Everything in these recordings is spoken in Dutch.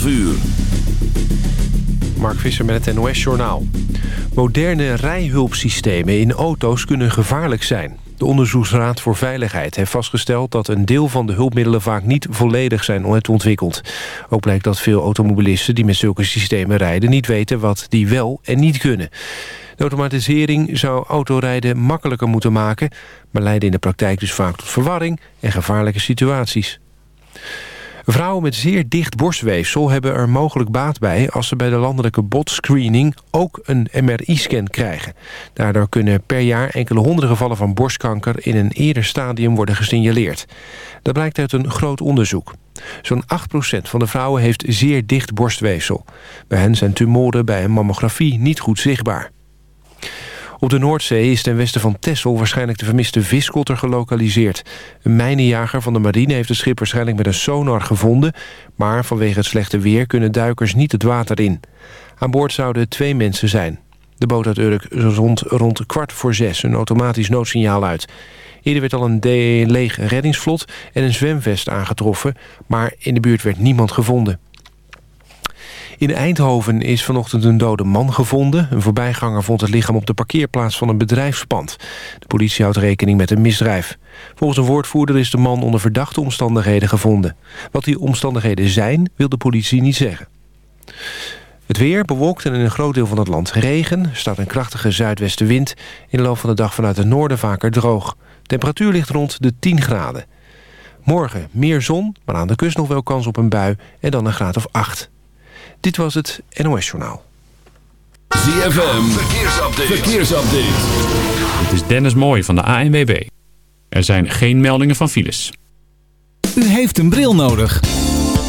12 uur. Mark Visser met het NOS-journaal. Moderne rijhulpsystemen in auto's kunnen gevaarlijk zijn. De Onderzoeksraad voor Veiligheid heeft vastgesteld... dat een deel van de hulpmiddelen vaak niet volledig zijn ontwikkeld. Ook blijkt dat veel automobilisten die met zulke systemen rijden... niet weten wat die wel en niet kunnen. De automatisering zou autorijden makkelijker moeten maken... maar leidt in de praktijk dus vaak tot verwarring en gevaarlijke situaties. Vrouwen met zeer dicht borstweefsel hebben er mogelijk baat bij... als ze bij de landelijke botscreening ook een MRI-scan krijgen. Daardoor kunnen per jaar enkele honderden gevallen van borstkanker... in een eerder stadium worden gesignaleerd. Dat blijkt uit een groot onderzoek. Zo'n 8% van de vrouwen heeft zeer dicht borstweefsel. Bij hen zijn tumoren bij een mammografie niet goed zichtbaar. Op de Noordzee is ten westen van Texel waarschijnlijk de vermiste viskotter gelokaliseerd. Een mijnenjager van de marine heeft het schip waarschijnlijk met een sonar gevonden... maar vanwege het slechte weer kunnen duikers niet het water in. Aan boord zouden twee mensen zijn. De boot uit Urk zond rond kwart voor zes een automatisch noodsignaal uit. Eerder werd al een leeg reddingsvlot en een zwemvest aangetroffen... maar in de buurt werd niemand gevonden. In Eindhoven is vanochtend een dode man gevonden. Een voorbijganger vond het lichaam op de parkeerplaats van een bedrijfspand. De politie houdt rekening met een misdrijf. Volgens een woordvoerder is de man onder verdachte omstandigheden gevonden. Wat die omstandigheden zijn, wil de politie niet zeggen. Het weer bewolkt en in een groot deel van het land regen. Er staat een krachtige zuidwestenwind. In de loop van de dag vanuit het noorden vaker droog. Temperatuur ligt rond de 10 graden. Morgen meer zon, maar aan de kust nog wel kans op een bui en dan een graad of 8. Dit was het NOS Journaal. ZFM, verkeersupdate. verkeersupdate. Het is Dennis Mooij van de ANWB. Er zijn geen meldingen van files. U heeft een bril nodig.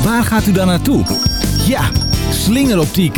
Waar gaat u dan naartoe? Ja, slingeroptiek.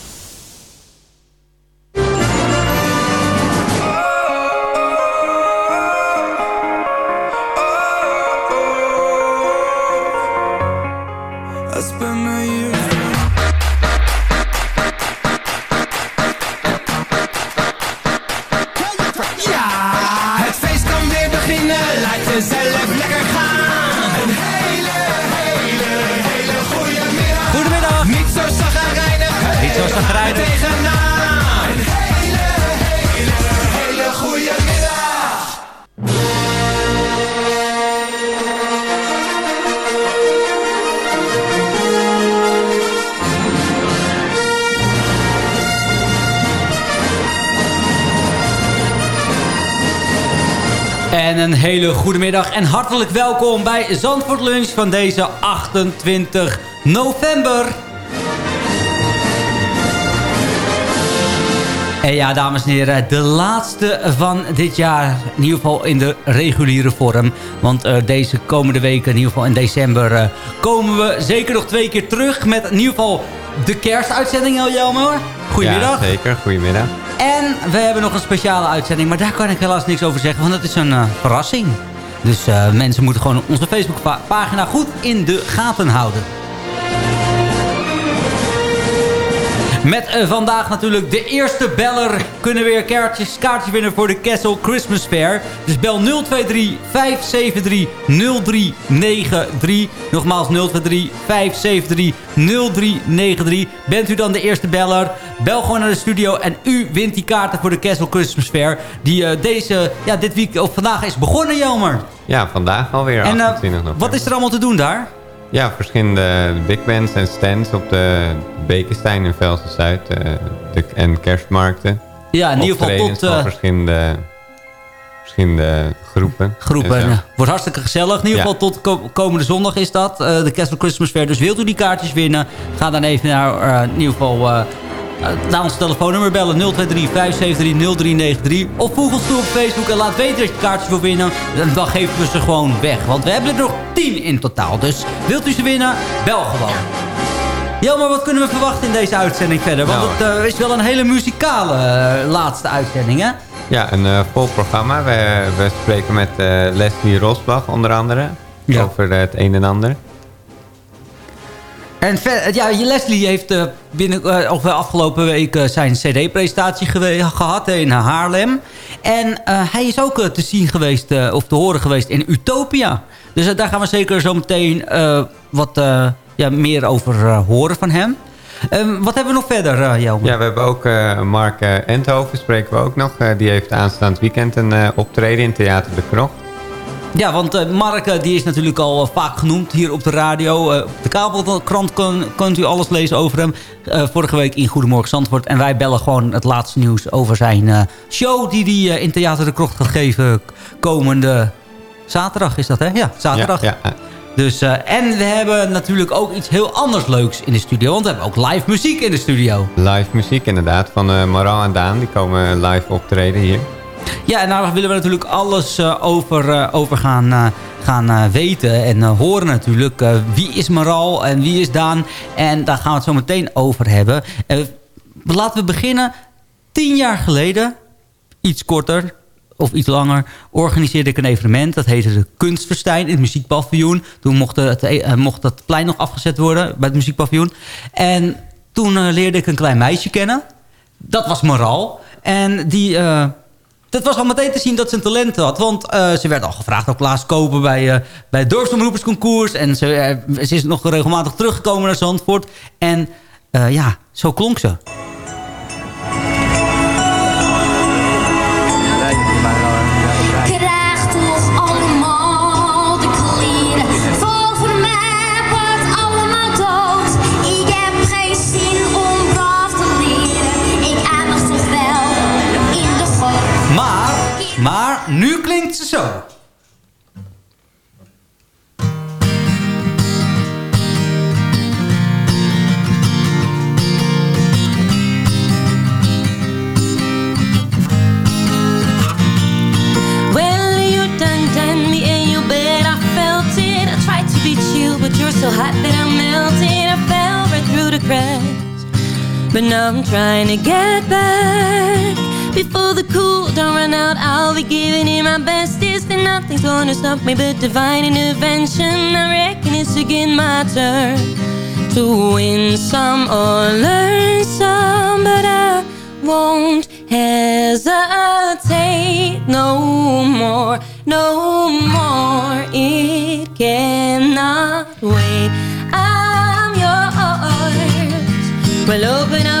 Hele goede middag en hartelijk welkom bij Zandvoort Lunch van deze 28 november. En ja, dames en heren, de laatste van dit jaar. In ieder geval in de reguliere vorm. Want uh, deze komende weken, in ieder geval in december... Uh, komen we zeker nog twee keer terug met in ieder geval de kerstuitzending, Jelmer. Goedemiddag. Ja, zeker. Goedemiddag. En we hebben nog een speciale uitzending, maar daar kan ik helaas niks over zeggen, want dat is een uh, verrassing. Dus uh, mensen moeten gewoon onze Facebookpagina goed in de gaten houden. Met uh, vandaag natuurlijk de eerste beller. Kunnen weer kaartjes, kaartjes winnen voor de Kessel Christmas Fair. Dus bel 023 573 0393. Nogmaals 023 573 0393. Bent u dan de eerste beller? Bel gewoon naar de studio en u wint die kaarten voor de Kessel Christmas Fair. Die uh, deze, ja, dit week of vandaag is begonnen, Jelmer. Ja, vandaag alweer. En uh, wat is er allemaal te doen daar? Ja, verschillende big bands en stands op de Bekenstein in Velsen-Zuid uh, en kerstmarkten. Ja, in ieder geval tot... Uh, verschillende, verschillende groepen. Groepen, ja. Wordt hartstikke gezellig. In ieder geval ja. tot komende zondag is dat, uh, de Castle Christmas Fair. Dus wilt u die kaartjes winnen, ga dan even naar in ieder geval uh, naar ons telefoonnummer bellen 023 573 0393. Of voeg ons toe op Facebook en laat weten dat je kaartjes wil winnen. En dan geven we ze gewoon weg. Want we hebben er nog 10 in totaal. Dus wilt u ze winnen, bel gewoon. Ja, maar wat kunnen we verwachten in deze uitzending verder? Want nou, het uh, is wel een hele muzikale uh, laatste uitzending, hè? Ja, een uh, vol programma. We, we spreken met Leslie Rosbach onder andere. Ja. Over het een en ander. En ja, Leslie heeft uh, binnen, uh, of afgelopen week zijn cd-presentatie gehad in Haarlem. En hij is ook te zien geweest, of te horen geweest in Utopia. Dus daar gaan we zeker zo meteen wat ja, meer over horen van hem. Ehm, wat hebben we nog verder, uh, Ja, we hebben ook Mark Endhoven, spreken we ook nog. die heeft aanstaand weekend een optreden in Theater de Krocht. Ja, want uh, Mark uh, die is natuurlijk al uh, vaak genoemd hier op de radio. op de kabelkrant kunt u alles lezen over hem. vorige week in Goedemorgen Zandvoort. En wij bellen gewoon het laatste nieuws over zijn show... die hij in Theater de Krocht gaat geven komende zaterdag. Is dat, hè? Ja, zaterdag. Ja, ja. Dus, en we hebben natuurlijk ook iets heel anders leuks in de studio. Want we hebben ook live muziek in de studio. Live muziek inderdaad. Van Moral en Daan. Die komen live optreden hier. Ja, en daar willen we natuurlijk alles uh, over, uh, over gaan, uh, gaan weten en horen natuurlijk. wie is Maral en wie is Daan? En daar gaan we het zo meteen over hebben. laten we beginnen. Tien jaar geleden, iets korter, of iets langer, organiseerde ik een evenement. Dat heette de Kunstverstijn in het muziekpaviljoen. Toen mocht het, mocht het plein nog afgezet worden bij het muziekpaviljoen. En toen leerde ik een klein meisje kennen. Dat was Maral. En die dat was al meteen te zien dat ze een talent had. Want uh, ze werd al gevraagd op Klaas Kopen bij, uh, bij het dorpsomroepersconcours. En ze, uh, ze, is nog regelmatig teruggekomen naar Zandvoort. En ja, zo klonk ze. Klinkt ze zo. but you're so hot that I'm melting. I fell right through the cracks, but now I'm trying to get back. Before the cool don't run out, I'll be giving it my bestest, and nothing's gonna stop me but divine intervention. I reckon it's again my turn to win some or learn some, but I won't hesitate no more, no more. It cannot wait. I'm yours. Well, open up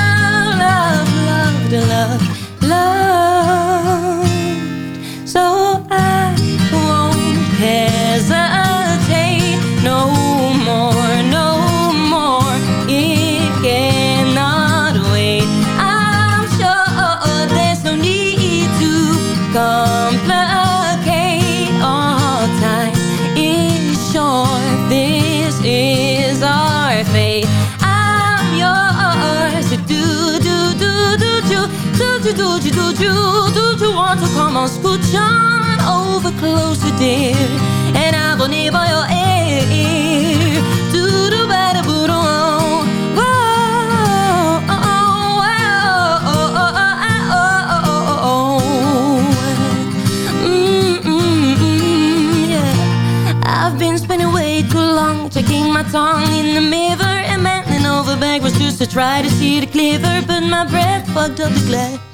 over closer, dear? And I will near by your ear. Do do better, boo I've been spending way too long checking my tongue in the mirror and bending over backwards just to try to see the clearer, but my breath fucked up the glass.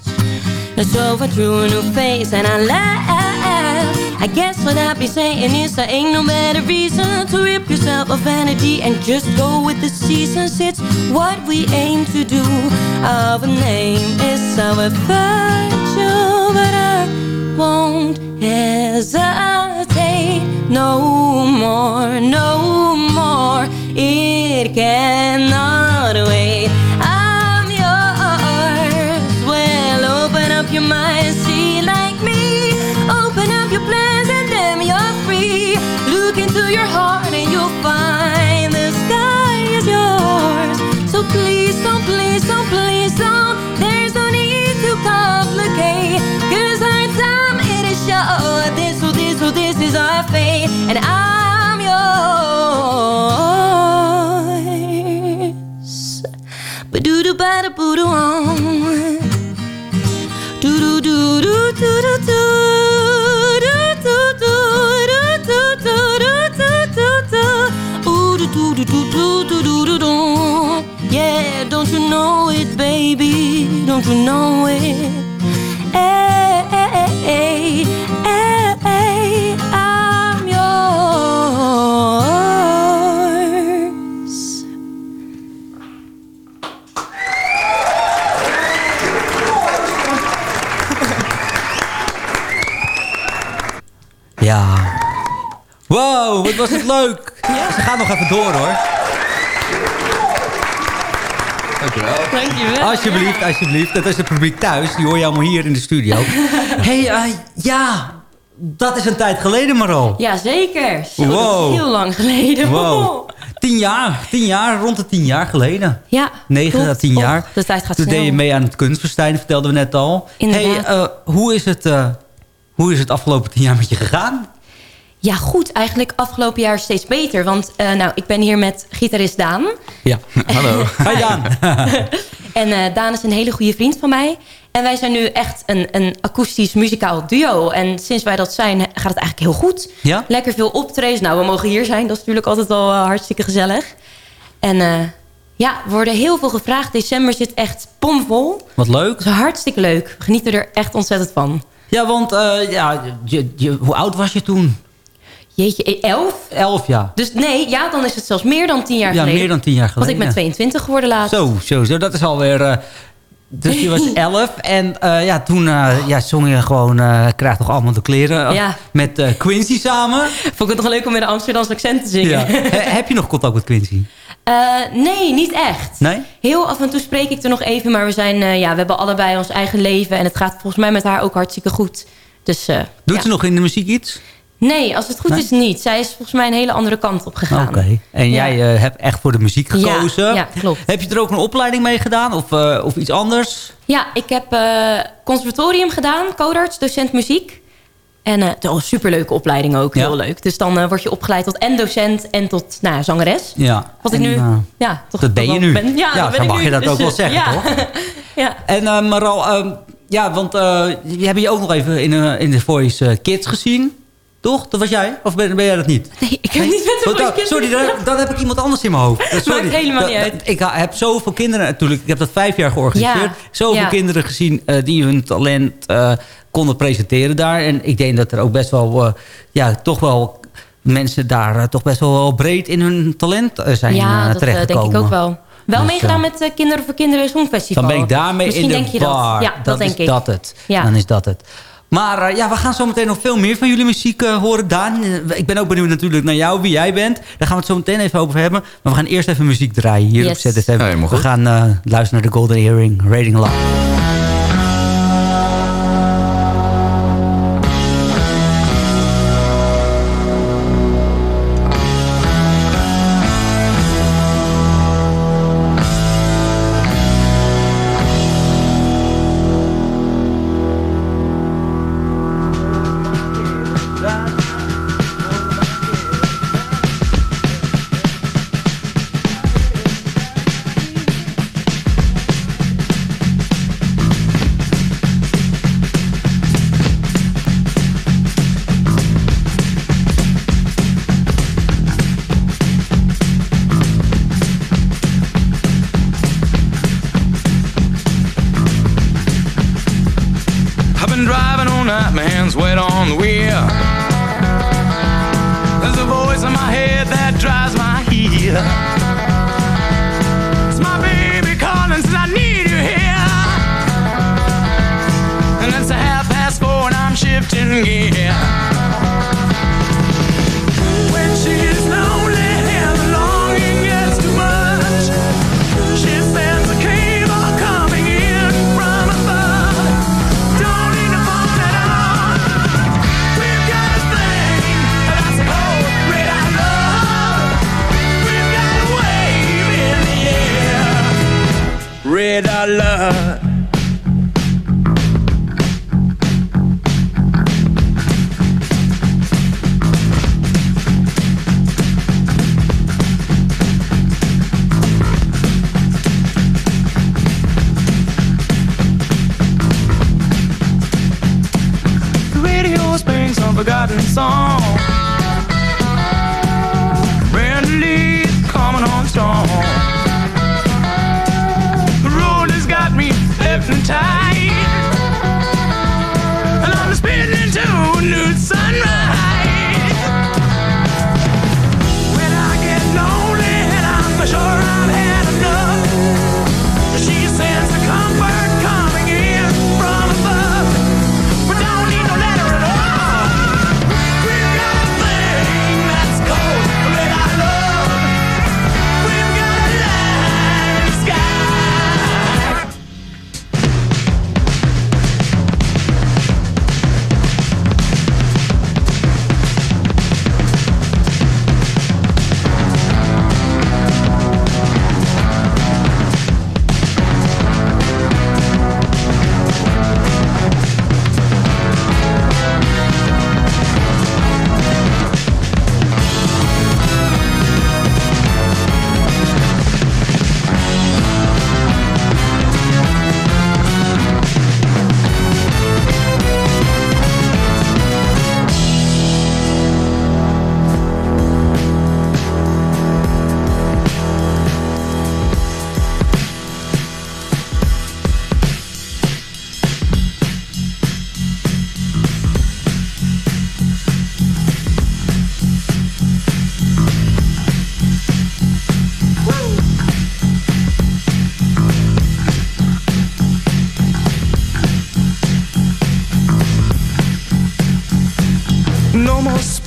And so I drew a new face and I laughed. I guess what I'd be saying is there ain't no better reason to rip yourself of vanity and just go with the seasons. It's what we aim to do. Our name is our virtue, but I won't hesitate no more, no more. It cannot And I'm yours. Ba doo doo ba da boo doo. Do do do do do do do. Yeah, don't you know it, baby? Don't you know it? Hey, was het leuk. Ze gaan nog even door hoor. Dankjewel. Dankjewel. Alsjeblieft, alsjeblieft. Dat is het publiek thuis. Die hoor je allemaal hier in de studio. hey, eh, ja. Dat is een tijd geleden, Marol. Ja, zeker. Zo, dat Wow. is heel lang geleden. Wow. Tien jaar, tien jaar, rond de tien jaar geleden. Ja, Negen klopt. à tien Oh, jaar. de tijd gaat Toen snel. deed je mee aan het kunstfestijn, vertelden we net al. Inderdaad. Hey, eh, hoe, is het, eh, hoe is het afgelopen tien jaar met je gegaan? Ja, goed. Eigenlijk afgelopen jaar steeds beter. Want eh, nou, ik ben hier met gitarist Daan. Ja, hallo. Hi Daan. En eh, Daan is een hele goede vriend van mij. En wij zijn nu echt een, een akoestisch muzikaal duo. En sinds wij dat zijn, gaat het eigenlijk heel goed. Ja? Lekker veel optredens. Nou, we mogen hier zijn. Dat is natuurlijk altijd al eh, hartstikke gezellig. En eh, ja, we worden heel veel gevraagd. December zit echt pomvol. Wat leuk. Dat is hartstikke leuk. We genieten er echt ontzettend van. Ja, want eh, ja, je, je, hoe oud was je toen? Jeetje, eh, elf? Elf, ja. Dus nee, ja, dan is het zelfs meer dan tien jaar Ja, geleden. meer dan tien jaar Want ik geleden. ben 22 geworden laatst. Zo, zo, zo. Dat is alweer... eh dus je was elf en eh, ja, toen eh, ja, zong je gewoon uh, Krijg toch allemaal de kleren Ja. met Quincy samen. Vond ik het toch leuk om met een Amsterdamse accent te zingen. Ja. He- heb je nog contact met Quincy? Nee, niet echt. Nee? Heel af en toe spreek ik er nog even, maar we, zijn, ja, we hebben allebei ons eigen leven. En het gaat volgens mij met haar ook hartstikke goed. Dus, Doet ja. ze nog in de muziek iets? Nee, als het goed Nee? is niet. Zij is volgens mij een hele andere kant op gegaan. Oké. En Ja. jij eh, hebt echt voor de muziek gekozen. ja, klopt. Heb je er ook een opleiding mee gedaan of, eh, of iets anders? Ja, ik heb eh, conservatorium gedaan, codarts, docent muziek. En is een superleuke opleiding ook, Ja. heel leuk. Dus dan word je opgeleid tot en docent en tot nou, zangeres. Ja. Wat ik nu, ja, toch dat ben je nu. Ben. Ja, Ja, dat ben zo ik mag nu. je dat Dus, ook wel zeggen, ja. toch? ja. En eh Maral, ehm, ja, want we hebben je ook nog even in, in The Voice Kids gezien. Toch? Dat was jij? Of ben, ben jij dat niet? Nee, ik heb niet met de dan- Kids Sorry, dan, dan heb ik iemand anders in mijn hoofd. Sorry. Maakt helemaal Dat- niet uit. dat- Ik heb zoveel kinderen natuurlijk. Ik heb dat vijf jaar georganiseerd. Ja, Zoveel ja. kinderen gezien eh, die hun talent eh, konden presenteren daar. En ik denk dat er ook best wel, eh, ja, toch wel mensen daar toch best wel breed in hun talent zijn ja, eh, dat eh, denk terechtgekomen. ik ook wel. Wel Dus, meegedaan met Kinderen voor Kinderen Songfestival. Dan ben ik daarmee Misschien in de denk je bar. dat. Ja, dat Dan denk is ik. dat het. Ja. Dan is dat het. Maar eh, ja, we gaan zo meteen nog veel meer van jullie muziek eh, horen. Daan, eh, ik ben ook benieuwd natuurlijk naar jou, wie jij bent. Daar gaan we het zo meteen even over hebben. Maar we gaan eerst even muziek draaien hier Yes. op ZFM. Ja, we gaan eh, luisteren naar de Golden Earring, Rating Love.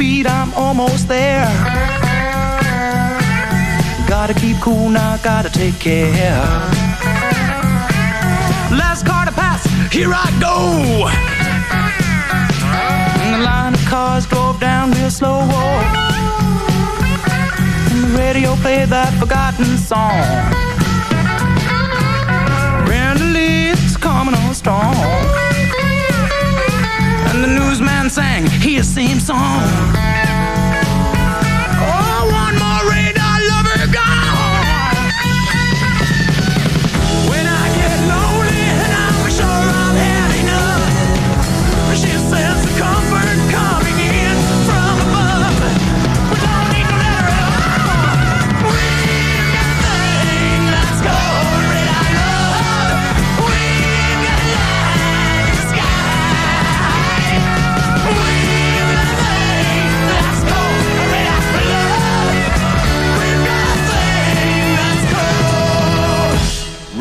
Speed, I'm almost there. Gotta keep cool now, gotta take care. Last car to pass, here I go. And the line of cars drove down real slow. Oh. And the radio played that forgotten song. Brenda Lee's coming on strong. The newsman sang his same song.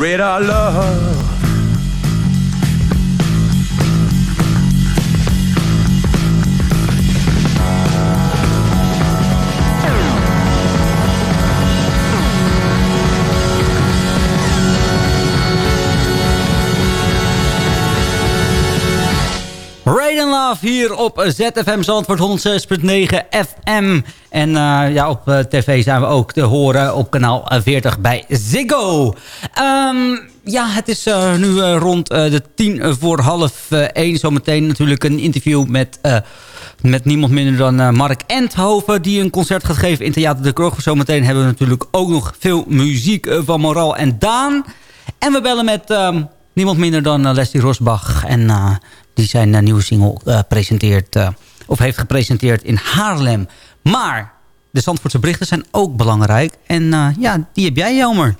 read our love. Hier op ZFM Zandvoort 106.9 FM. En uh, ja, op uh, tv zijn we ook te horen op kanaal 40 bij Ziggo. Um, ja, het is uh, nu rond de tien voor half één. Zometeen natuurlijk een interview met... Met niemand minder dan Mark Endhoven... die een concert gaat geven in Theater de Kroeg. Zometeen hebben we natuurlijk ook nog veel muziek van Moral en Daan. En we bellen met um, niemand minder dan Leslie Rosbach. En die zijn nieuwe single uh, presenteert, uh, of heeft gepresenteerd in Haarlem. Maar de Zandvoortse berichten zijn ook belangrijk. En ja, die heb jij, Jelmer.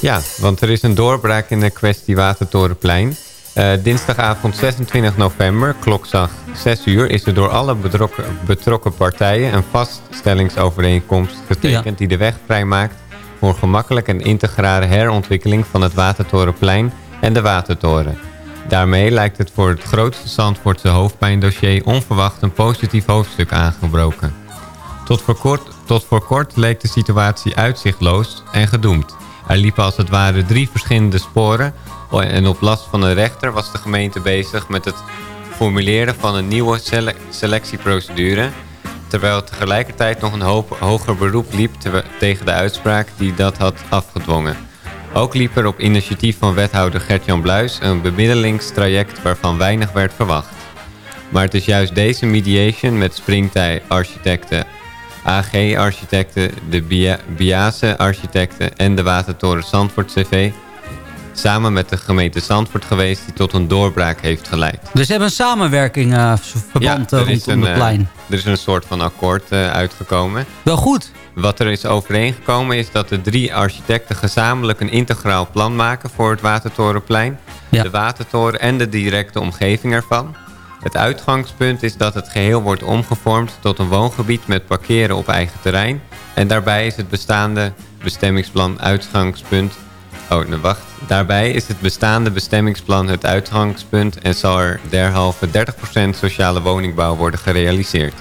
Ja, want er is een doorbraak in de kwestie Watertorenplein. Eh, dinsdagavond 26 november, klokslag 6 uur... is er door alle betrokken, betrokken partijen een vaststellingsovereenkomst getekend... die de weg vrijmaakt voor gemakkelijk en integrale herontwikkeling... van het Watertorenplein en de Watertoren. Daarmee lijkt het voor het grootste Zandvoortse hoofdpijndossier... onverwacht een positief hoofdstuk aangebroken. Tot voor, kort, tot voor kort leek de situatie uitzichtloos en gedoemd. Er liepen als het ware drie verschillende sporen... en op last van de rechter was de gemeente bezig met het formuleren van een nieuwe sele- selectieprocedure... terwijl tegelijkertijd nog een hoop, hoger beroep liep tegen de uitspraak die dat had afgedwongen. Ook liep er op initiatief van wethouder Gert-Jan Bluis een bemiddelingstraject waarvan weinig werd verwacht. Maar het is juist deze mediation met Springtij-architecten, AG-architecten, de Bia- Biase-architecten en de Watertoren Zandvoort CV... samen met de gemeente Zandvoort geweest die tot een doorbraak heeft geleid. Dus ze hebben een samenwerking eh, verband eh, er is rondom een, het eh, plein. er is een soort van akkoord eh, uitgekomen. Wel goed. Wat er is overeengekomen is dat de drie architecten gezamenlijk een integraal plan maken voor het Watertorenplein, de Watertoren en de directe omgeving ervan. Het uitgangspunt is dat het geheel wordt omgevormd tot een woongebied met parkeren op eigen terrein. En daarbij is het bestaande bestemmingsplan uitgangspunt... Oh, wacht. Daarbij is het bestaande bestemmingsplan het uitgangspunt... en zal er derhalve 30% sociale woningbouw worden gerealiseerd.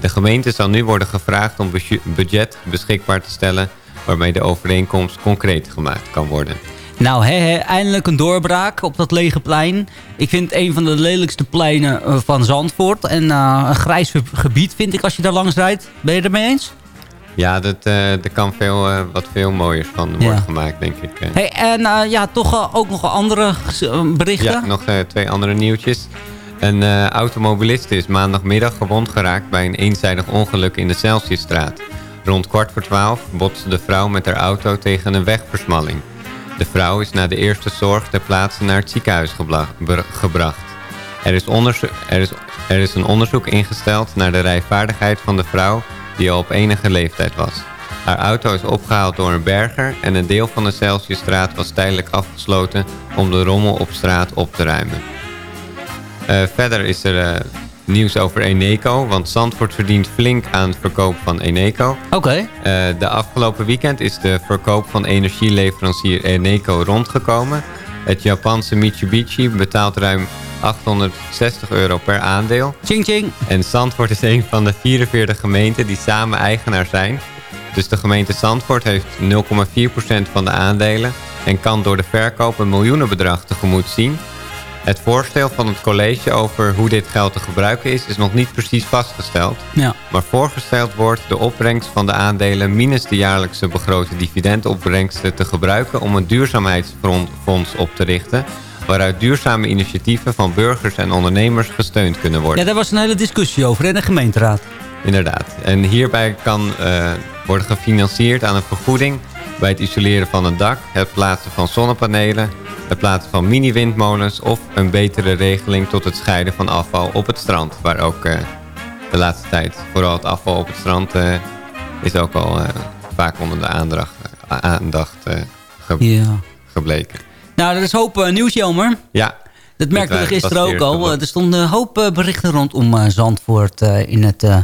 De gemeente zal nu worden gevraagd om budget- beschikbaar te stellen... waarmee de overeenkomst concreet gemaakt kan worden. Nou, hè, hè, eindelijk een doorbraak op dat lege plein. Ik vind het een van de lelijkste pleinen eh, van Zandvoort. En eh, een grijs ge- gebied vind ik als je daar langs rijdt. Ben je het ermee eens? Ja, dat, eh, er kan veel, eh, wat veel mooiers van worden Ja. gemaakt, denk ik. eh. Hey, en ja, toch ook nog andere berichten. Ja, nog twee andere nieuwtjes. Een automobilist is maandagmiddag gewond geraakt bij een eenzijdig ongeluk in de Celsiusstraat. Rond kwart voor twaalf botste de vrouw met haar auto tegen een wegversmalling. De vrouw is na de eerste zorg ter plaatse naar het ziekenhuis gebracht. Er is, er, is, er is een onderzoek ingesteld naar de rijvaardigheid van de vrouw die al op enige leeftijd was. Haar auto is opgehaald door een berger en een deel van de Celsiusstraat was tijdelijk afgesloten om de rommel op straat op te ruimen. Eh, verder is er eh, nieuws over Eneco, want Zandvoort verdient flink aan het verkoop van Eneco. Oké. Eh, de afgelopen weekend is de verkoop van energieleverancier Eneco rondgekomen. Het Japanse Mitsubishi betaalt ruim 860 euro per aandeel. Ching ching. En Zandvoort is een van de 44 gemeenten die samen eigenaar zijn. Dus de gemeente Zandvoort heeft 0,4% van de aandelen... en kan door de verkoop een miljoenenbedrag tegemoet zien... Het voorstel van het college over hoe dit geld te gebruiken is... is nog niet precies vastgesteld. Ja. Maar voorgesteld wordt de opbrengst van de aandelen... minus de jaarlijkse begrote dividendopbrengsten te gebruiken... om een duurzaamheidsfonds op te richten... waaruit duurzame initiatieven van burgers en ondernemers gesteund kunnen worden. Ja, daar was een hele discussie over in de gemeenteraad. Inderdaad. En hierbij kan eh, worden gefinancierd aan een vergoeding... bij het isoleren van een dak, het plaatsen van zonnepanelen... het plaatsen van mini-windmolens... of een betere regeling tot het scheiden van afval op het strand... waar ook eh, de laatste tijd vooral het afval op het strand... eh, is ook al vaak onder de aandacht, eh, aandacht eh, ge- Ja. Nou, er is hoop uh, nieuws, Jelmer. Ja. Dat merkten we waren- gisteren ook al. Eh, Er stonden een hoop eh, berichten rondom eh, Zandvoort eh, in, het, eh,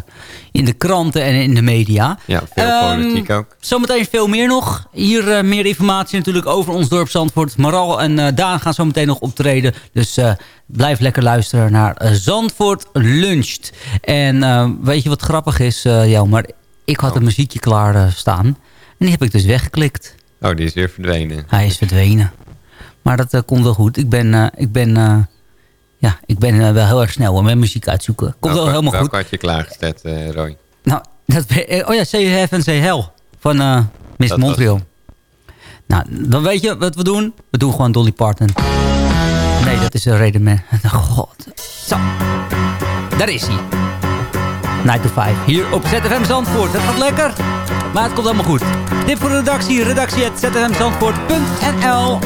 in de kranten en in de media. Ja, veel Ehm, politiek ook. Zometeen veel meer nog. Hier eh, meer informatie natuurlijk over ons dorp Zandvoort. Maral en eh, Daan gaan zometeen nog optreden. Dus eh, blijf lekker luisteren naar eh, Zandvoort Luncht. En eh, weet je wat grappig is, eh Jelmer? Ik had een muziekje klaar eh, staan. En die heb ik dus weggeklikt. Oh, die is weer verdwenen. Hij is verdwenen. Maar dat eh, komt wel goed. Ik ben, eh, ik ben, eh, ja, ik ben wel heel erg snel met muziek uitzoeken. Komt wel helemaal goed. welke had je klaargezet, eh, Roy? Nou, dat, oh ja, Say Heaven, Say Hell van Miss Dat was- Montreal. Nou, dan weet je wat we doen? We doen gewoon Dolly Parton. Nee, dat is een reden man. God. Zo. Daar is hij. 9 to 5. Hier op ZFM Zandvoort. Het gaat lekker. Maar het komt allemaal goed. Dit voor de redactie. Redactie at zfmzandvoort.nl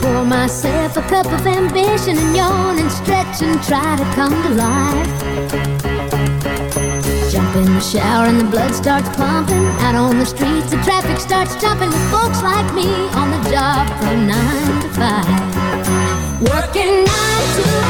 Pour myself. A cup of ambition And yawn and stretch and try to come to life. Jump in the shower and the blood starts pumping. Out on the streets the traffic starts jumping. With folks like me on the job from 9 to 5 Working 9 to 5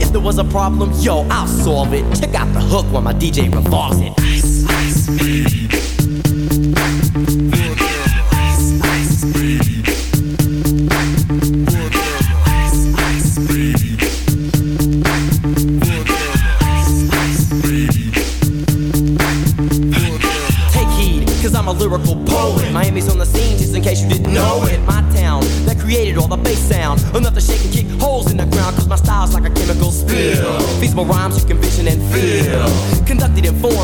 If there was a problem, yo, I'll solve it. Check out the hook while my DJ revolves it. Ice, ice,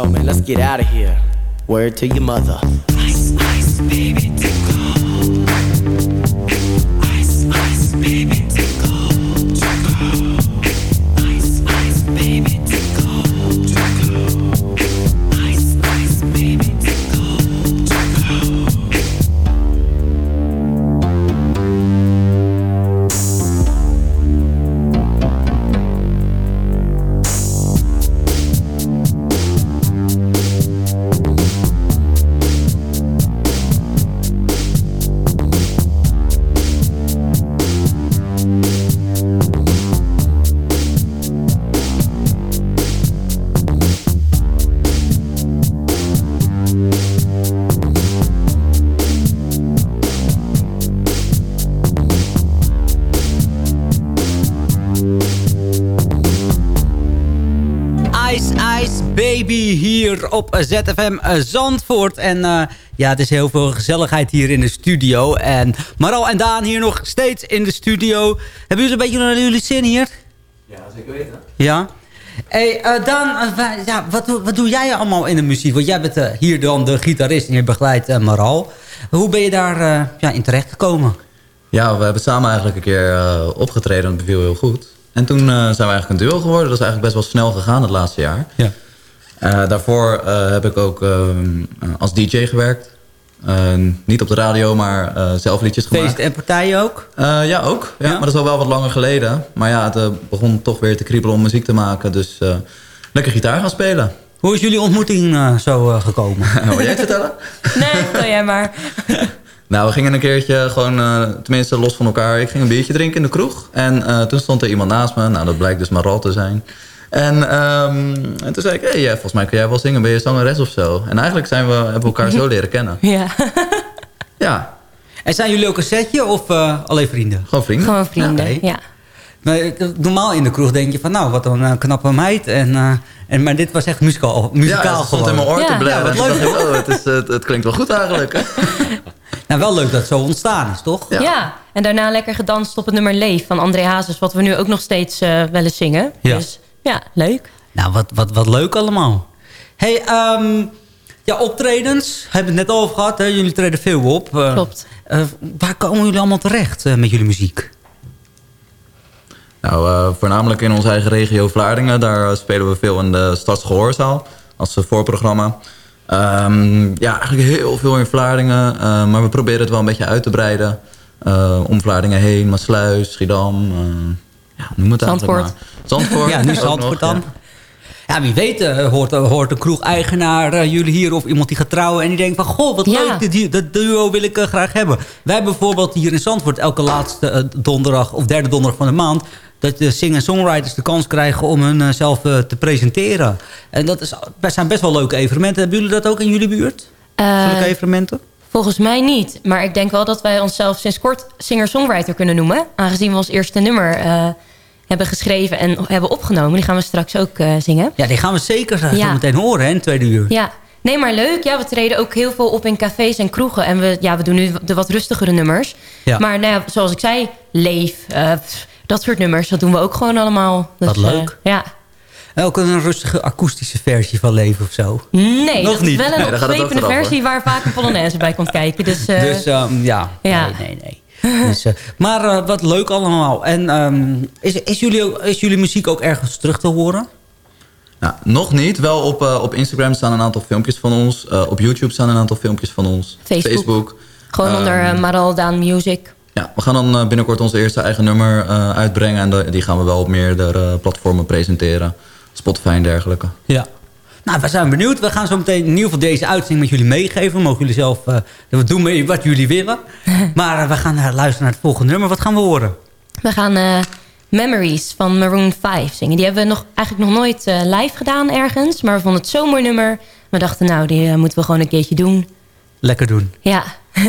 Yo, man, let's get out of here. Word to your mother. Hier op ZFM Zandvoort. En eh, ja, het is heel veel gezelligheid hier in de studio. En Maral en Daan hier nog steeds in de studio. Hebben jullie een beetje naar jullie zin hier? Ja, zeker weten. Ja. Hey, eh, Daan, eh, ja, wat, doe- wat doe jij allemaal in de muziek? Want jij bent eh, hier dan de gitarist en je begeleidt eh, Maral. Hoe ben je daar eh, ja, in terecht gekomen? Ja, we hebben samen eigenlijk een keer eh, opgetreden en dat beviel heel goed. En toen eh, zijn we eigenlijk een duo geworden. Dat is eigenlijk best wel snel gegaan het laatste jaar. Ja. Eh, daarvoor eh, heb ik ook ehm, eh, als DJ gewerkt. Niet op de radio, maar zelf liedjes gemaakt. Feest en partijen ook? Ja, ook. Ja, Maar dat is al wel wat langer geleden. Maar ja, het begon toch weer te kriebelen om muziek te maken. Dus lekker gitaar gaan spelen. Hoe is jullie ontmoeting zo gekomen? Wil jij het vertellen? Nee, vertel jij maar. Nou, we gingen een keertje gewoon, tenminste los van elkaar. Ik ging een biertje drinken in de kroeg. En toen stond er iemand naast me. Nou, dat blijkt dus Maral te zijn. En, ehm, en toen zei ik, hey, ja, volgens mij kun jij wel zingen. Ben je zangeres of zo? En eigenlijk zijn we, hebben we elkaar zo leren kennen. Ja. Ja. En zijn jullie ook een setje of eh, alleen vrienden? Gewoon vrienden. Gewoon vrienden, ja. Maar eh, normaal in de kroeg denk je van, nou, wat een eh, knappe meid. En, eh, en, maar dit was echt muzikaal, muzikaal ja, het stond in gewoon. mijn oor te Ja, blaren. wat En toen leuk. dacht oh, het, is, het, het klinkt wel goed eigenlijk. Nou, wel leuk dat het zo ontstaan is, toch? Ja. en daarna lekker gedanst op het nummer Leef van André Hazes... wat we nu ook nog steeds eh wel eens zingen. Ja. Dus ja, leuk. Nou, wat, wat, wat leuk allemaal. hey, ehm, ja, optredens. Hebben we het net over gehad. Hè? Jullie treden veel op. Eh, Klopt. eh, waar komen jullie allemaal terecht eh, met jullie muziek? Nou, eh, voornamelijk in onze eigen regio Vlaardingen. Daar spelen we veel in de Stadsgehoorzaal als voorprogramma. Ehm, ja, eigenlijk heel veel in Vlaardingen. eh, maar we proberen het wel een beetje uit te breiden. Eh, om Vlaardingen heen, Maasluis, Schiedam. Eh, ja, noem het Zandvoort. maar. Zandvoort. Ja, nu Zandvoort nog, dan. Ja, wie weet eh, hoort, hoort een kroeg-eigenaar eh, jullie hier... of iemand die gaat trouwen en die denkt van... goh, wat Ja. leuk, dit, dat duo wil ik eh, graag hebben. Wij hebben bijvoorbeeld hier in Zandvoort... elke laatste eh, donderdag of derde donderdag van de maand... dat de singer-songwriters de kans krijgen om hunzelf eh, te presenteren. En dat is, dat zijn best wel leuke evenementen. Hebben jullie dat ook in jullie buurt? Eh, Zulke evenementen? Volgens mij niet. Maar ik denk wel dat wij onszelf sinds kort singer-songwriter kunnen noemen. Aangezien we ons eerste nummer eh, hebben geschreven en hebben opgenomen. Die gaan we straks ook eh, zingen. Ja, die gaan we zeker eh, Ja. zo meteen horen, hè, in tweede uur. Ja, nee, maar leuk. Ja, we treden ook heel veel op in cafés en kroegen. En we, ja, we doen nu de wat rustigere nummers. Ja. Maar nou ja, zoals ik zei, leef, eh, dat soort nummers. Dat doen we ook gewoon allemaal. Dus, Wat leuk. ja. En Ook een rustige akoestische versie van Leven of zo. Nee, Nog dat niet. is wel Nee, een vanaf, versie... waar vaak een polonaise bij komt kijken. Dus, eh, Dus ehm, ja, ja. nee, nee, nee. Dus, eh, maar eh, wat leuk allemaal. En ehm, is, is, jullie, ook- is jullie muziek ook ergens terug te horen? Nou, nog niet. Wel op, eh, op Instagram staan een aantal filmpjes van ons. Eh, op YouTube staan een aantal filmpjes van ons. Facebook. Gewoon onder Ehm, uh, Maral Daan Music. Ja, we gaan dan binnenkort ons eerste eigen nummer eh, uitbrengen. En de- die gaan we wel op meerdere platformen presenteren. Spotify en dergelijke. Ja. Nou, we zijn benieuwd. We gaan zo meteen in ieder geval deze uitzending met jullie meegeven. Mogen jullie zelf uh, doen mee wat jullie willen. maar uh, we gaan uh, luisteren naar het volgende nummer. Wat gaan we horen? We gaan uh, Memories van Maroon 5 zingen. Die hebben we nog, eigenlijk nog nooit eh, live gedaan ergens. Maar we vonden het zo'n mooi nummer. We dachten, nou, die eh, moeten we gewoon een keertje doen. Lekker doen. Ja.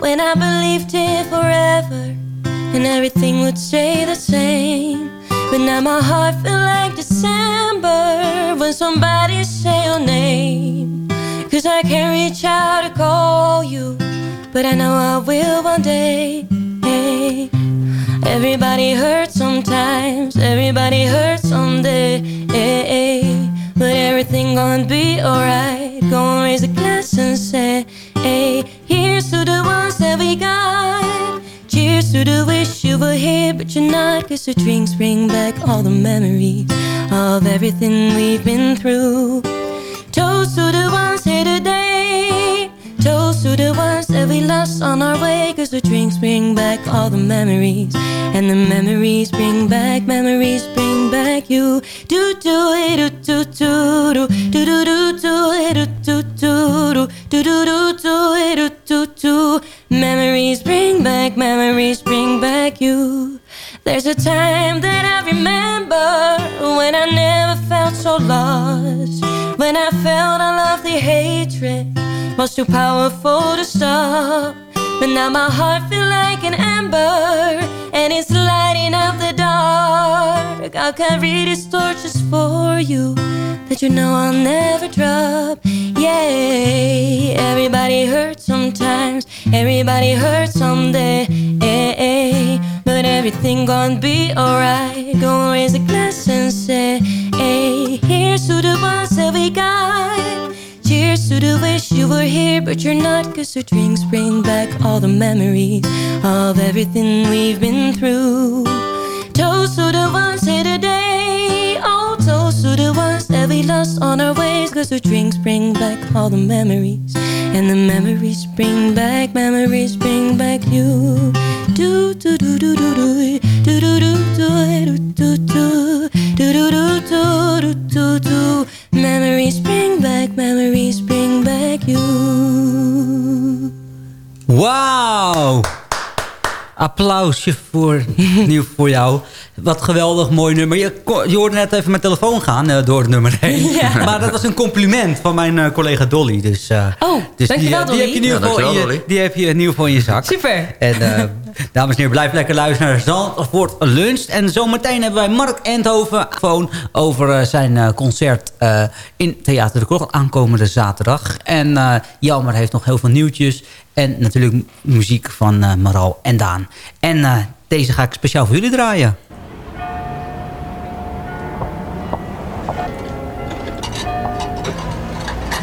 When I believed it forever and everything would stay the same. But now my heart feels like December when somebody say your name. Cause I can't reach out to call you, but I know I will one day. Hey. Everybody hurts sometimes, everybody hurts someday. Hey, But everything gonna be alright. Go and raise a glass and say, hey, Cheers to wish you were here, but you're not. Cause the drinks bring back all the memories of everything we've been through. Toast to the ones here today. Toast to the ones that we lost on our way. Cause the drinks bring back all the memories. And the memories bring back, memories bring back you. Do do it, do do do do. Do do do do it, do do do. Do do do do it, eh, do do. Memories bring back, memories bring back you. There's a time that I remember when I never felt so lost. When I felt all of the hatred was too powerful to stop. But now my heart feels like an ember and it's lighting up the dark. I'll carry these torches for you that you know I'll never drop. Yeah, everybody hurts sometimes, everybody hurts someday. But everything gonna be alright. Gonna raise a glass and say, hey, here's to the ones that we got. Cheers to wish you were here, but you're not. Cause the drinks bring back all the memories of everything we've been through. Toast to the ones here today. Oh, toast to the ones that we lost on our ways. Cause the drinks bring back all the memories. And the memories bring back, memories bring back you. Do, do, do, do, do, do. Do, do, do, do, do, do, do. Do, do, do, do, do, Applausje voor, nieuw voor jou. Wat geweldig mooi nummer. Je, je hoorde net even mijn telefoon gaan eh, door het nummer heen. Ja. Maar dat was een compliment van mijn eh, collega Dolly. Dus, eh, Oh, dus dankjewel, die, die, heb je in Dolly. ieder Ja, geval in dankjewel, je, Dolly. die heb je in ieder geval in je zak. Super. En eh, dames en heren, blijf lekker luisteren naar Zandvoort Lunch. En zometeen hebben wij Mark Endhoven gewoon over zijn eh, concert eh, in Theater de Krocht aankomende zaterdag. En eh Jelmer heeft nog heel veel nieuwtjes. En natuurlijk muziek van eh Maral en Daan. En eh, deze ga ik speciaal voor jullie draaien.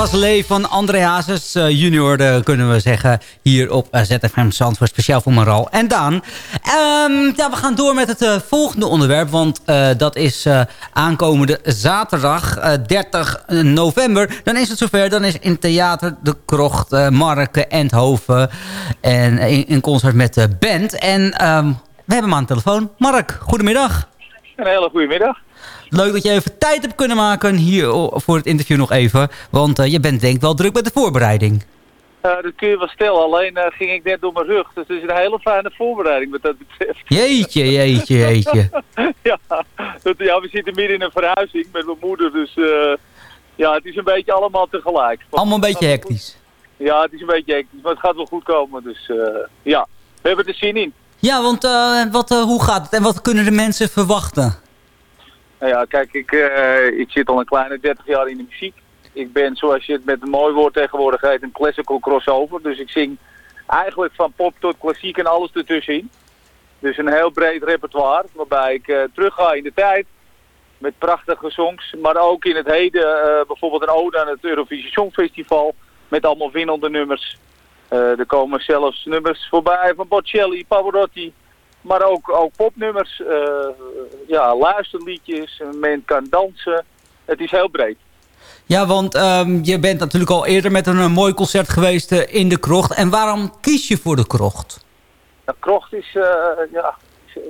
Was Leef van André Hazes eh, junior, eh, kunnen we zeggen. Hier op uh, ZFM Zandvoort, speciaal voor Maral. En Daan, ehm, ja, we gaan door met het eh, volgende onderwerp. Want eh, dat is eh, aankomende zaterdag, eh, 30 november. Dan is het zover, dan is in Theater De Krocht, eh Marken, Endhoven. En in, in concert met de band. En ehm, we hebben hem aan de telefoon. Mark, goedemiddag. Een hele goede middag. Leuk dat je even tijd hebt kunnen maken hier voor het interview nog even. Want eh, je bent denk ik wel druk met de voorbereiding. Eh, dat kun je wel stellen, alleen eh, ging ik net door mijn rug. Dus het is een hele fijne voorbereiding wat dat betreft. Jeetje, jeetje, jeetje. ja, dat, ja, we zitten midden in een verhuizing met mijn moeder. Dus ja, het is een beetje allemaal tegelijk. Allemaal een beetje hectisch. Ja, het is een beetje hectisch, maar het gaat wel goed komen. Dus ja, we hebben er zin in. Ja, want wat, hoe gaat het en wat kunnen de mensen verwachten? Nou ja, kijk, ik, eh, ik zit al een kleine 30 jaar in de muziek. Ik ben, zoals je het met een mooi woord tegenwoordig heet, een classical crossover. Dus ik zing eigenlijk van pop tot klassiek en alles ertussenin. Dus een heel breed repertoire, waarbij ik eh, terugga in de tijd met prachtige songs. Maar ook in het heden, eh, bijvoorbeeld een ode aan het Eurovisie Songfestival met allemaal winnende nummers. Er komen zelfs nummers voorbij van Bocelli, Pavarotti, maar ook, ook popnummers, eh, ja, luisterliedjes, men kan dansen. Het is heel breed. Ja, want ehm, je bent natuurlijk al eerder met een, mooi concert geweest eh, in de krocht. En waarom kies je voor de krocht? De krocht is, eh, ja,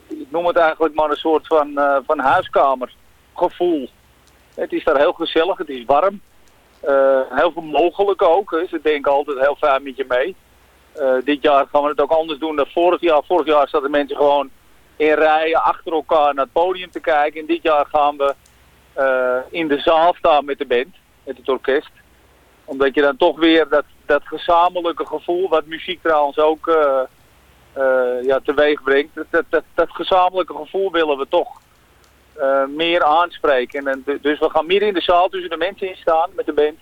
ik noem het eigenlijk maar een soort van, eh, van huiskamergevoel. Het is daar heel gezellig, het is warm. Heel veel mogelijk ook. Hè. Ze denken altijd heel fijn met je mee. Eh, dit jaar gaan we het ook anders doen dan vorig jaar. Vorig jaar zaten mensen gewoon in rijen achter elkaar naar het podium te kijken. En dit jaar gaan we eh, in de zaal staan met de band, met het orkest. Omdat je dan toch weer dat, dat gezamenlijke gevoel, wat muziek trouwens ook eh, ja, teweeg brengt. Dat, dat, dat, gezamenlijke gevoel willen we toch meer aanspreken. En, en dus we gaan meer in de zaal tussen de mensen in staan met de band.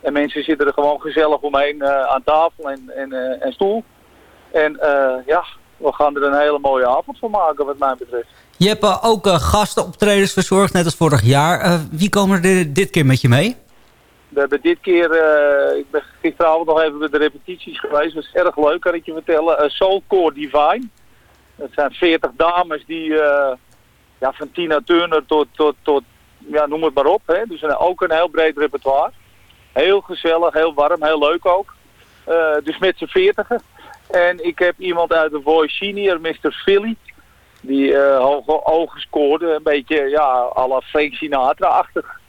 En mensen zitten er gewoon gezellig omheen eh, aan tafel en, en, eh, en stoel. En eh, ja, we gaan er een hele mooie avond van maken wat mij betreft. Je hebt ook gastenoptredens verzorgd, net als vorig jaar. Wie komen er dit, dit keer met je mee? We hebben dit keer, ik ben gisteravond nog even met de repetities geweest. Dat was erg leuk, kan ik je vertellen. Uh, Soul Core Divine. Dat zijn 40 dames die ja, van Tina Turner tot, tot, tot ja, noem het maar op. Hè. Dus een, ook een heel breed repertoire. Heel gezellig, heel warm, heel leuk ook. Eh, dus met z'n veertigen. En ik heb iemand uit de Voice Senior, Mr. Philly. Die eh, hoge ogen scoorde, een beetje ja, à la Frank Sinatra-achtig.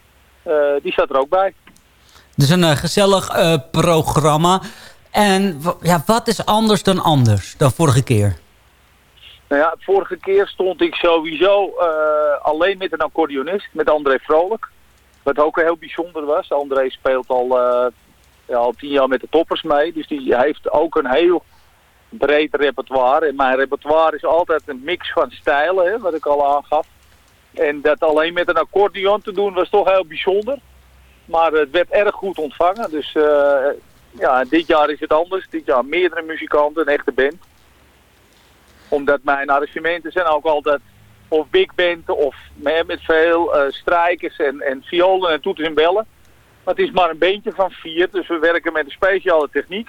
Eh, die zat er ook bij. Dus een gezellig programma. En ja, wat is anders dan anders dan vorige keer? Nou ja, vorige keer stond ik sowieso alleen met een accordeonist, met André Vrolijk. Wat ook heel bijzonder was. André speelt al, eh, ja, al tien jaar met de toppers mee. Dus die heeft ook een heel breed repertoire. En mijn repertoire is altijd een mix van stijlen, hè, wat ik al aangaf. En dat alleen met een accordeon te doen was toch heel bijzonder. Maar het werd erg goed ontvangen. Dus eh, ja, dit jaar is het anders. Dit jaar meerdere muzikanten, een echte band omdat mijn arrangementen zijn ook altijd of big band of met, veel eh, strijkers en, en violen en toeters en bellen. Maar het is maar een beentje van vier, dus we werken met een speciale techniek.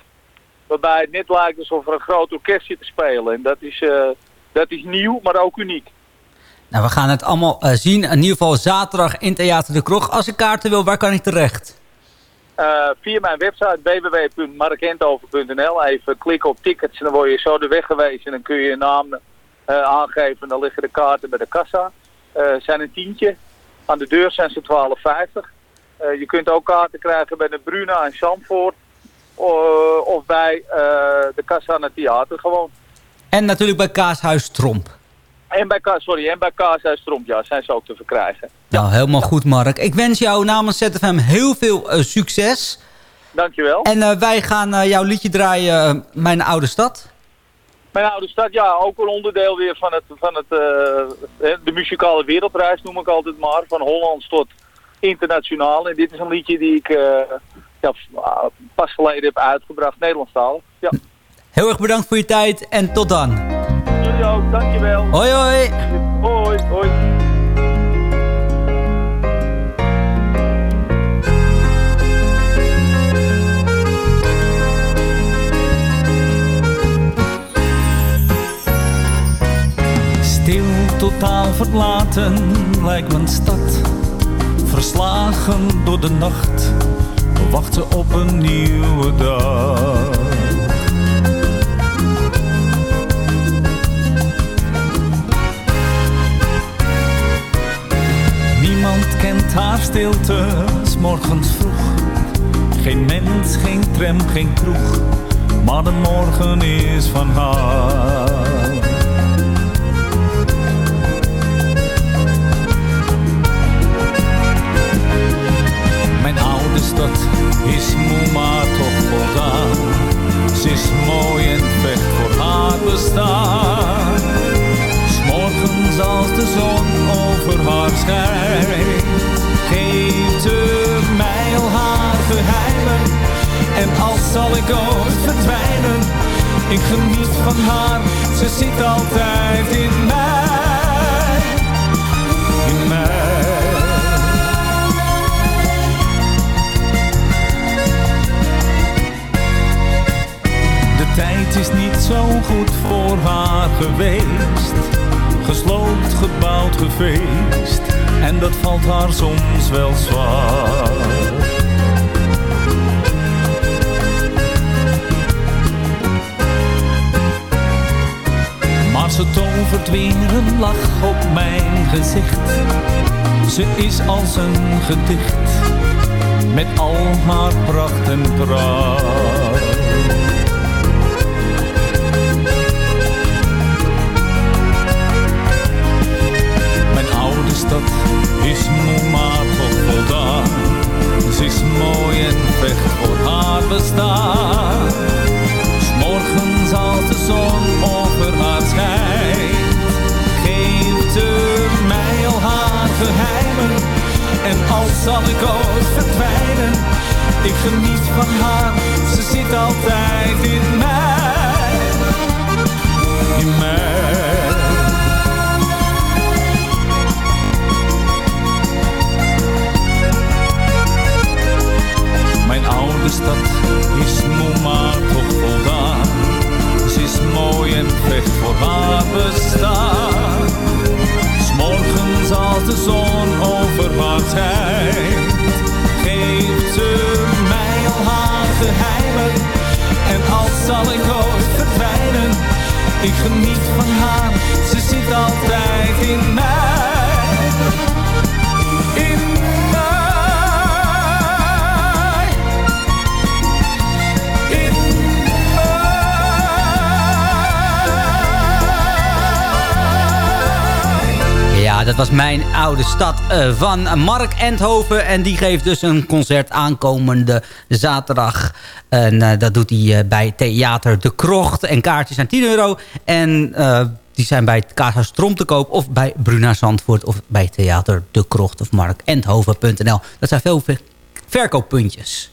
Waarbij het net lijkt alsof er een groot orkest zit te spelen. En dat is, eh, dat is nieuw, maar ook uniek. Nou, we gaan het allemaal eh, zien. In ieder geval zaterdag in Theater de Krog. Als ik kaarten wil, waar kan ik terecht? Via mijn website www.markentover.nl even klikken op tickets en dan word je zo de weg gewezen. En dan kun je je naam aangeven. Dan liggen de kaarten bij de kassa. Eh zijn een tientje. Aan de deur zijn ze 12,50. Eh, je kunt ook kaarten krijgen bij de Bruna in Zandvoort. Of bij eh, de kassa aan het theater gewoon. En natuurlijk bij Kaashuis Tromp. En bij, sorry, en bij Kaashuis Tromp, ja, zijn ze ook te verkrijgen. Nou, helemaal goed, Mark. Ik wens jou namens ZFM heel veel eh, succes. Dankjewel. En eh, wij gaan eh, jouw liedje draaien, eh, Mijn Oude Stad. Mijn oude stad, ja, ook een onderdeel weer van, het, van het, eh, de muzikale wereldreis noem ik altijd maar. Van Hollands tot internationaal. En dit is een liedje die ik eh, ja, pas geleden heb uitgebracht, Nederlandstalig. Ja, Heel erg bedankt voor je tijd en tot dan. jullie ook, dankjewel. Hoi hoi. Hoi, hoi. Totaal verlaten lijkt mijn stad. Verslagen door de nacht, we wachten op een nieuwe dag. Niemand kent haar stilte, s morgens vroeg. Geen mens, geen tram, geen kroeg, maar de morgen is van haar. Stad is moe maar toch voldaan. Ze is mooi en vecht voor haar bestaan. S'morgens als de zon over haar schijnt, geeft ze mij haar geheimen. En als zal ik ooit verdwijnen, ik geniet van haar, ze zit altijd in mij. Is niet zo goed voor haar geweest. Gesloopt, gebouwd, gefeest. En dat valt haar soms wel zwaar. Maar ze tovert weer een lach op mijn gezicht. Ze is als een gedicht. Met al haar pracht en pracht. Oude stad eh, van Mark Endhoven. En die geeft dus een concert aankomende zaterdag. En eh, dat doet hij eh, bij Theater De Krocht. En kaartjes zijn 10 euro. En die zijn bij het Kaashuis Trom te koop. Of bij Bruna Zandvoort. Of bij Theater De Krocht. Of markendhoven.nl. Dat zijn veel ver- verkooppuntjes.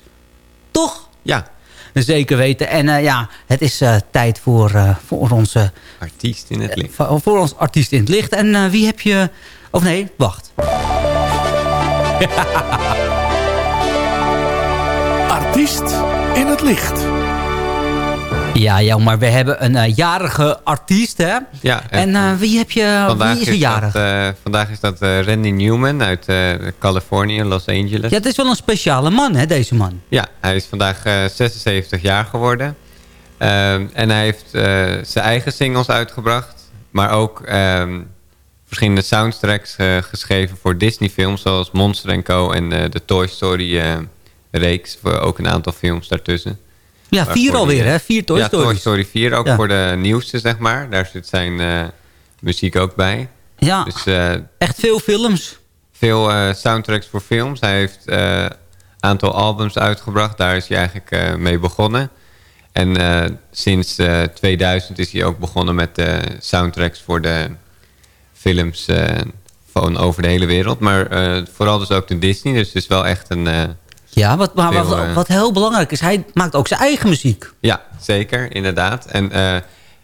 Toch? Ja. Zeker weten. En ja, het is tijd voor, voor onze... Artiest in het licht. Voor, voor ons artiest in het licht. En wie heb je... Of nee, wacht. Artiest in het licht. Ja, ja, maar we hebben een eh, jarige artiest, hè? Ja, En eh, wie heb je... vandaag wie is er jarig? Dat, eh, vandaag is dat eh, Randy Newman uit eh, Californië, Los Angeles. Ja, het is wel een speciale man, hè, deze man. Ja, hij is vandaag eh, 76 jaar geworden. Ehm, en hij heeft eh, zijn eigen singles uitgebracht. Maar ook ehm, verschillende soundtracks eh, geschreven voor Disney films. Zoals Monster Co. en eh, de Toy Story eh, reeks. Voor ook een aantal films daartussen. Ja, vier alweer, hè? Vier Toy ja, Stories. Toy Story 4 ook Ja. voor de nieuwste, zeg maar. Daar zit zijn muziek ook bij. Ja, Dus echt veel films. veel soundtracks voor films. Hij heeft een aantal albums uitgebracht. Daar is hij eigenlijk mee begonnen. En sinds eh, 2000 is hij ook begonnen met de soundtracks voor de films eh, van over de hele wereld. Maar eh, vooral dus ook de Disney. Dus het is wel echt een... eh, Ja, wat, maar Veel, wat, wat heel belangrijk is, hij maakt ook zijn eigen muziek. ja, zeker, inderdaad. En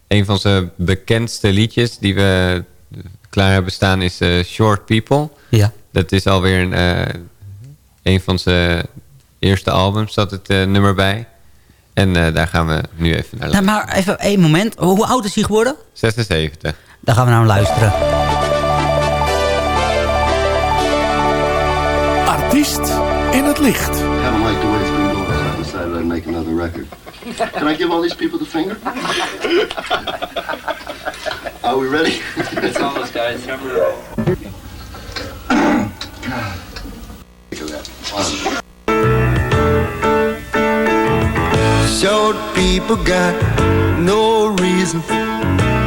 een van zijn bekendste liedjes die we klaar hebben staan is Short People. Ja. Dat is alweer een, een van zijn eerste albums, zat het nummer bij. En daar gaan we nu even naar Nou, luisteren. maar even één moment. Hoe oud is hij geworden? 76. Daar gaan we naar hem luisteren. Artiest in het licht. I don't like the way it's been going, so I decided I'd make another record. Can I give all these people the finger? Are we ready? It's almost, guys. Short people got no reason.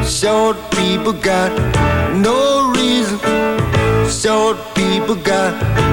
Short people got no reason. Short people got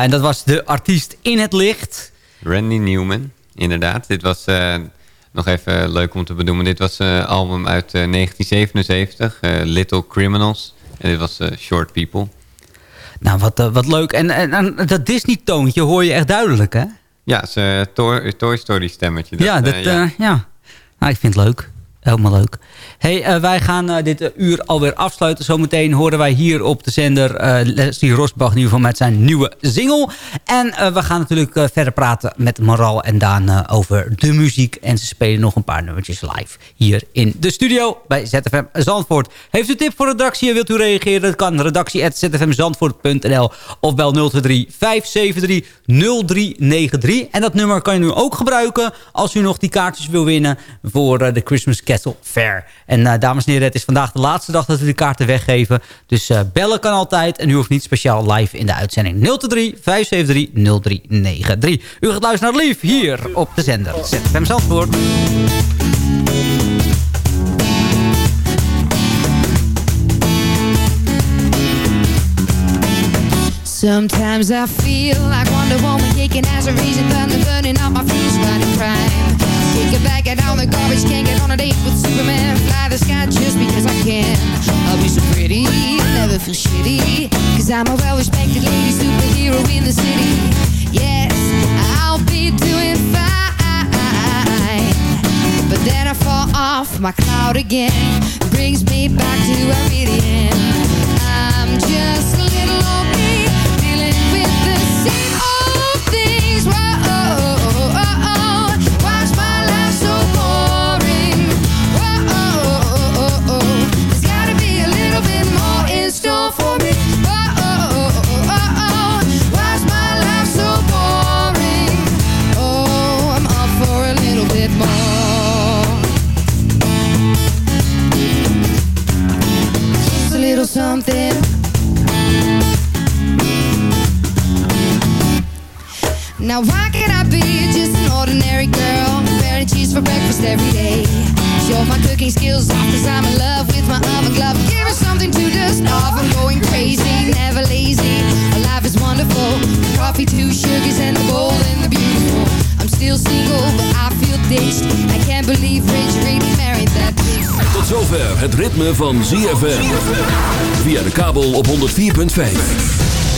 Ja, en dat was de artiest in het licht. Randy Newman, inderdaad. Dit was eh, nog even leuk om te benoemen. Dit was een album uit eh, 1977, eh, Little Criminals. En dit was eh, Short People. Nou, wat, eh, wat leuk. En, en, en dat Disney-toontje hoor je echt duidelijk, hè? Ja, zijn Toy, Toy Story stemmetje. Dat, ja, dat, eh, ja. ja. Nou, ik vind het leuk. Helemaal leuk. hey, eh, wij gaan eh, dit eh, uur alweer afsluiten. Zometeen horen wij hier op de zender Leslie Rosbach in ieder geval met zijn nieuwe single. En we gaan natuurlijk verder praten met Moral en Daan over de muziek. En ze spelen nog een paar nummertjes live hier in de studio bij ZFM Zandvoort. Heeft u tip voor redactie en wilt u reageren? Dat kan redactie.zfmzandvoort.nl of bel 023 573 0393. En dat nummer kan je nu ook gebruiken als u nog die kaartjes wil winnen voor de Christmas Fair. En eh, dames en heren, het is vandaag de laatste dag dat we de kaarten weggeven. Dus eh, bellen kan altijd en u hoeft niet speciaal live in de uitzending 023 573 0393. U gaat luisteren naar Lief hier op de zender ZFM Zandvoort. Sometimes I feel like Wonder Woman kicking as a reason thunder burning up my crime. Kick it back and down the garbage, can't get on a date with Superman. Fly the sky just because I can. I'll be so pretty, never feel shitty. Cause I'm a well respected lady superhero in the city. Yes, I'll be doing fine. But then I fall off my cloud again. Brings me back to where it began. I'm Now why can't I be just an ordinary girl? Wearing cheese for breakfast every day. Show my cooking skills off cause I'm in love with my oven glove. Give me something to dust off. I'm going crazy, never lazy. Life is wonderful. Coffee, two sugars and the bold and the beautiful. I'm still single but I feel ditched. I can't believe Rich really married that bitch. Tot zover het ritme van ZFM. Via de kabel op 104.5.